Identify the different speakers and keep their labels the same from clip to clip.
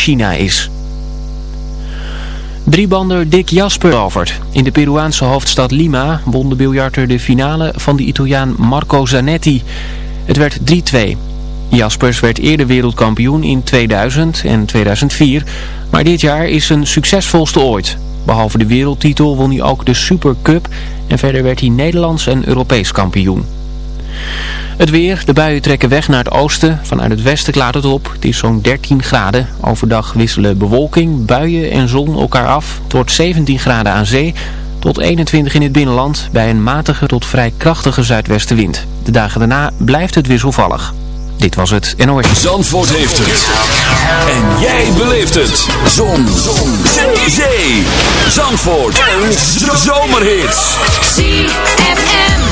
Speaker 1: China is. Driebander Dick Jasper overt. In de Peruaanse hoofdstad Lima won de biljarter de finale van de Italiaan Marco Zanetti. Het werd 3-2. Jaspers werd eerder wereldkampioen in 2000 en 2004, maar dit jaar is zijn succesvolste ooit. Behalve de wereldtitel won hij ook de Super Cup en verder werd hij Nederlands en Europees kampioen. Het weer, de buien trekken weg naar het oosten. Vanuit het westen klaart het op. Het is zo'n 13 graden. Overdag wisselen bewolking, buien en zon elkaar af. Het wordt 17 graden aan zee tot 21 in het binnenland bij een matige tot vrij krachtige zuidwestenwind. De dagen daarna blijft het wisselvallig. Dit was het NOS.
Speaker 2: Zandvoort heeft het. En jij beleeft het. Zon. Zon. Zee. Zandvoort. Een zomerhit.
Speaker 3: ZFM.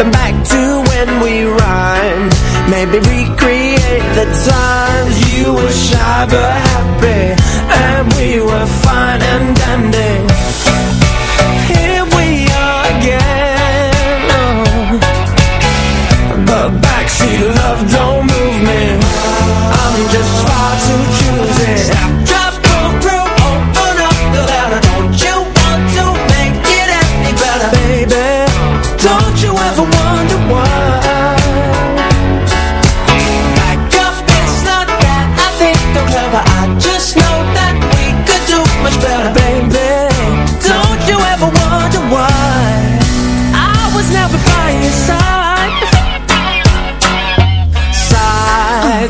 Speaker 4: But back to when we rhymed. Maybe recreate the times You were shy but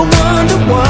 Speaker 4: I wonder why.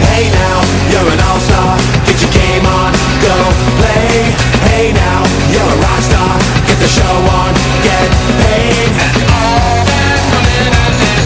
Speaker 5: Hey now, you're an all-star. Get your game on, go play. Hey now, you're a rock star. Get the show on, get paid. All that glitters is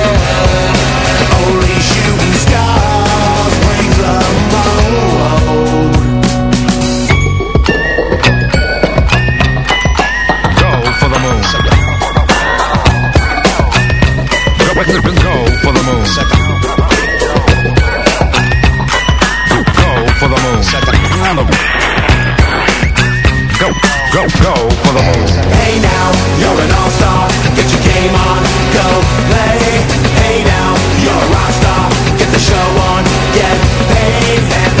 Speaker 6: Go, go for the moon. Go for the moon. Go, go, go for the moon.
Speaker 5: Hey now, you're an all-star. Get your game on, go play. Hey now, you're a rock star. Get the show on, get paid.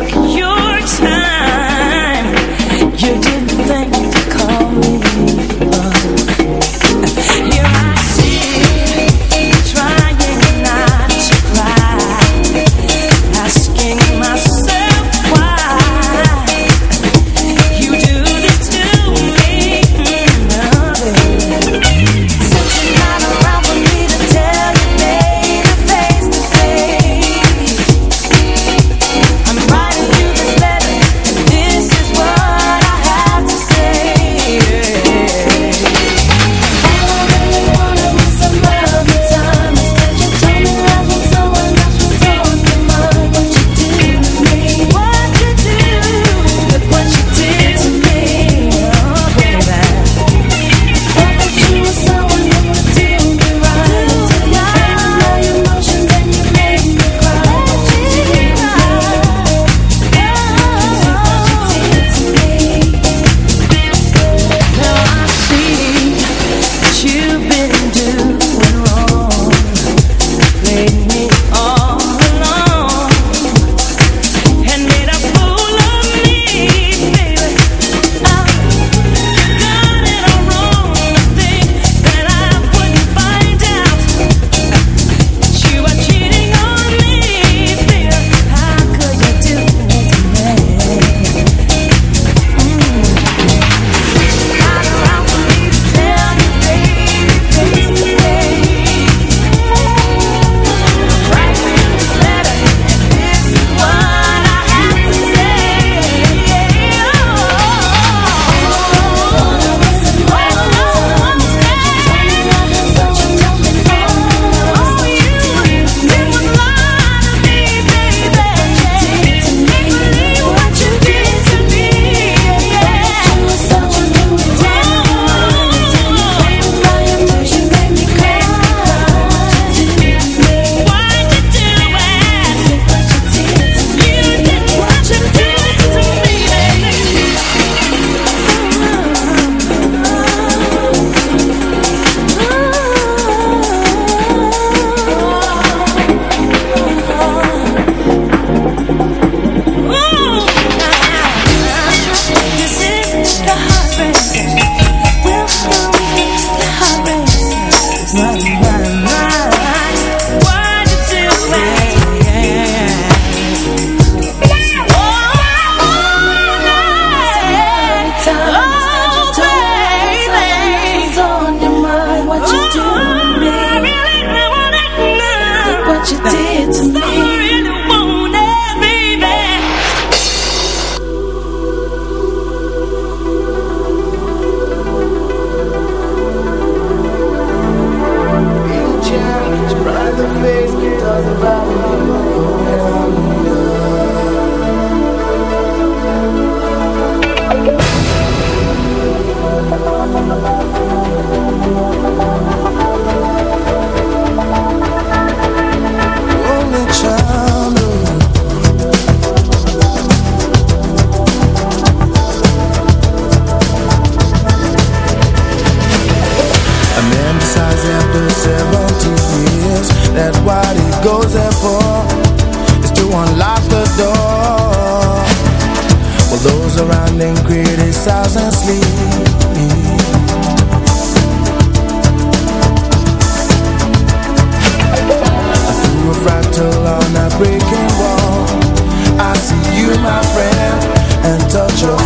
Speaker 7: look. And
Speaker 2: criticize and sleep Through a fractal on a breaking wall. I see you my friend And touch your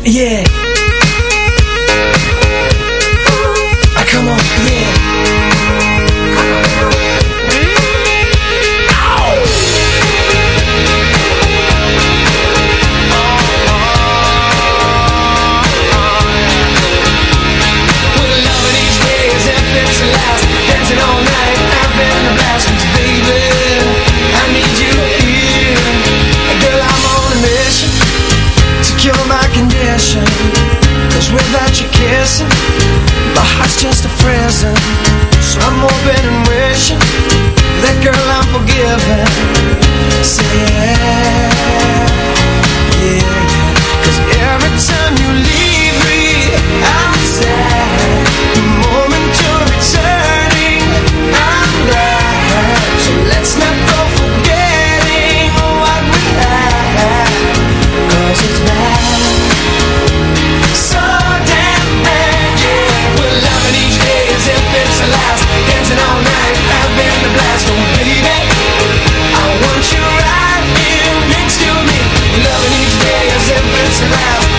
Speaker 4: Yeah. without you kissing. My heart's just a prison So I'm hoping and wishing. That girl I'm forgiven. Say yeah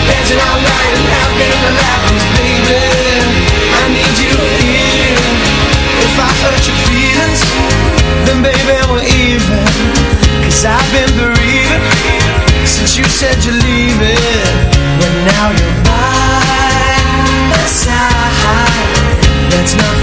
Speaker 4: Dancing all night and baby, I need you here. If I hurt your feelings Then baby, we're even. Cause I've been bereaving Since you said you're leaving. But now you're by my side. That's not.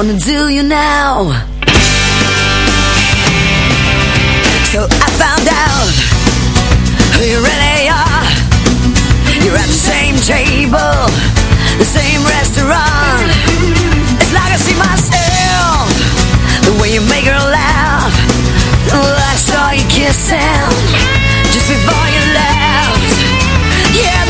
Speaker 8: wanna do you now. So I found out Who you really are. You're at the same table The same restaurant. It's like I see myself The way you make her laugh well, I saw you kissing Just before you left. Yeah,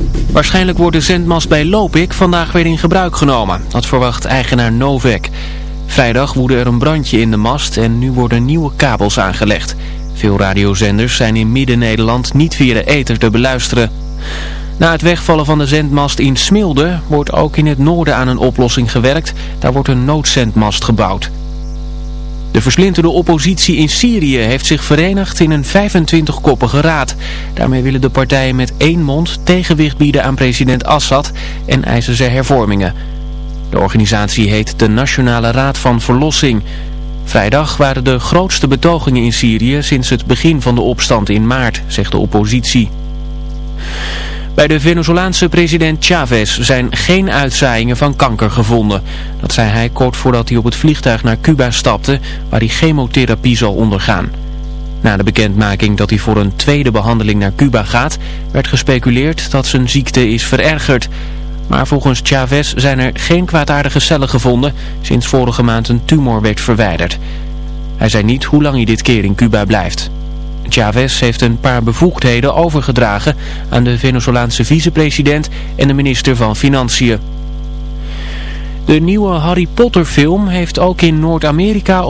Speaker 1: Waarschijnlijk wordt de zendmast bij Lopik vandaag weer in gebruik genomen. Dat verwacht eigenaar Novek. Vrijdag woedde er een brandje in de mast en nu worden nieuwe kabels aangelegd. Veel radiozenders zijn in Midden-Nederland niet via de ether te beluisteren. Na het wegvallen van de zendmast in Smilde wordt ook in het noorden aan een oplossing gewerkt. Daar wordt een noodzendmast gebouwd. De versplinterde oppositie in Syrië heeft zich verenigd in een 25-koppige raad. Daarmee willen de partijen met één mond tegenwicht bieden aan president Assad en eisen ze hervormingen. De organisatie heet de Nationale Raad van Verlossing. Vrijdag waren de grootste betogingen in Syrië sinds het begin van de opstand in maart, zegt de oppositie. Bij de Venezolaanse president Chavez zijn geen uitzaaiingen van kanker gevonden. Dat zei hij kort voordat hij op het vliegtuig naar Cuba stapte, waar hij chemotherapie zal ondergaan. Na de bekendmaking dat hij voor een tweede behandeling naar Cuba gaat, werd gespeculeerd dat zijn ziekte is verergerd. Maar volgens Chavez zijn er geen kwaadaardige cellen gevonden sinds vorige maand een tumor werd verwijderd. Hij zei niet hoe lang hij dit keer in Cuba blijft. Chavez heeft een paar bevoegdheden overgedragen aan de Venezolaanse vicepresident en de minister van Financiën. De nieuwe Harry Potter film heeft ook in Noord-Amerika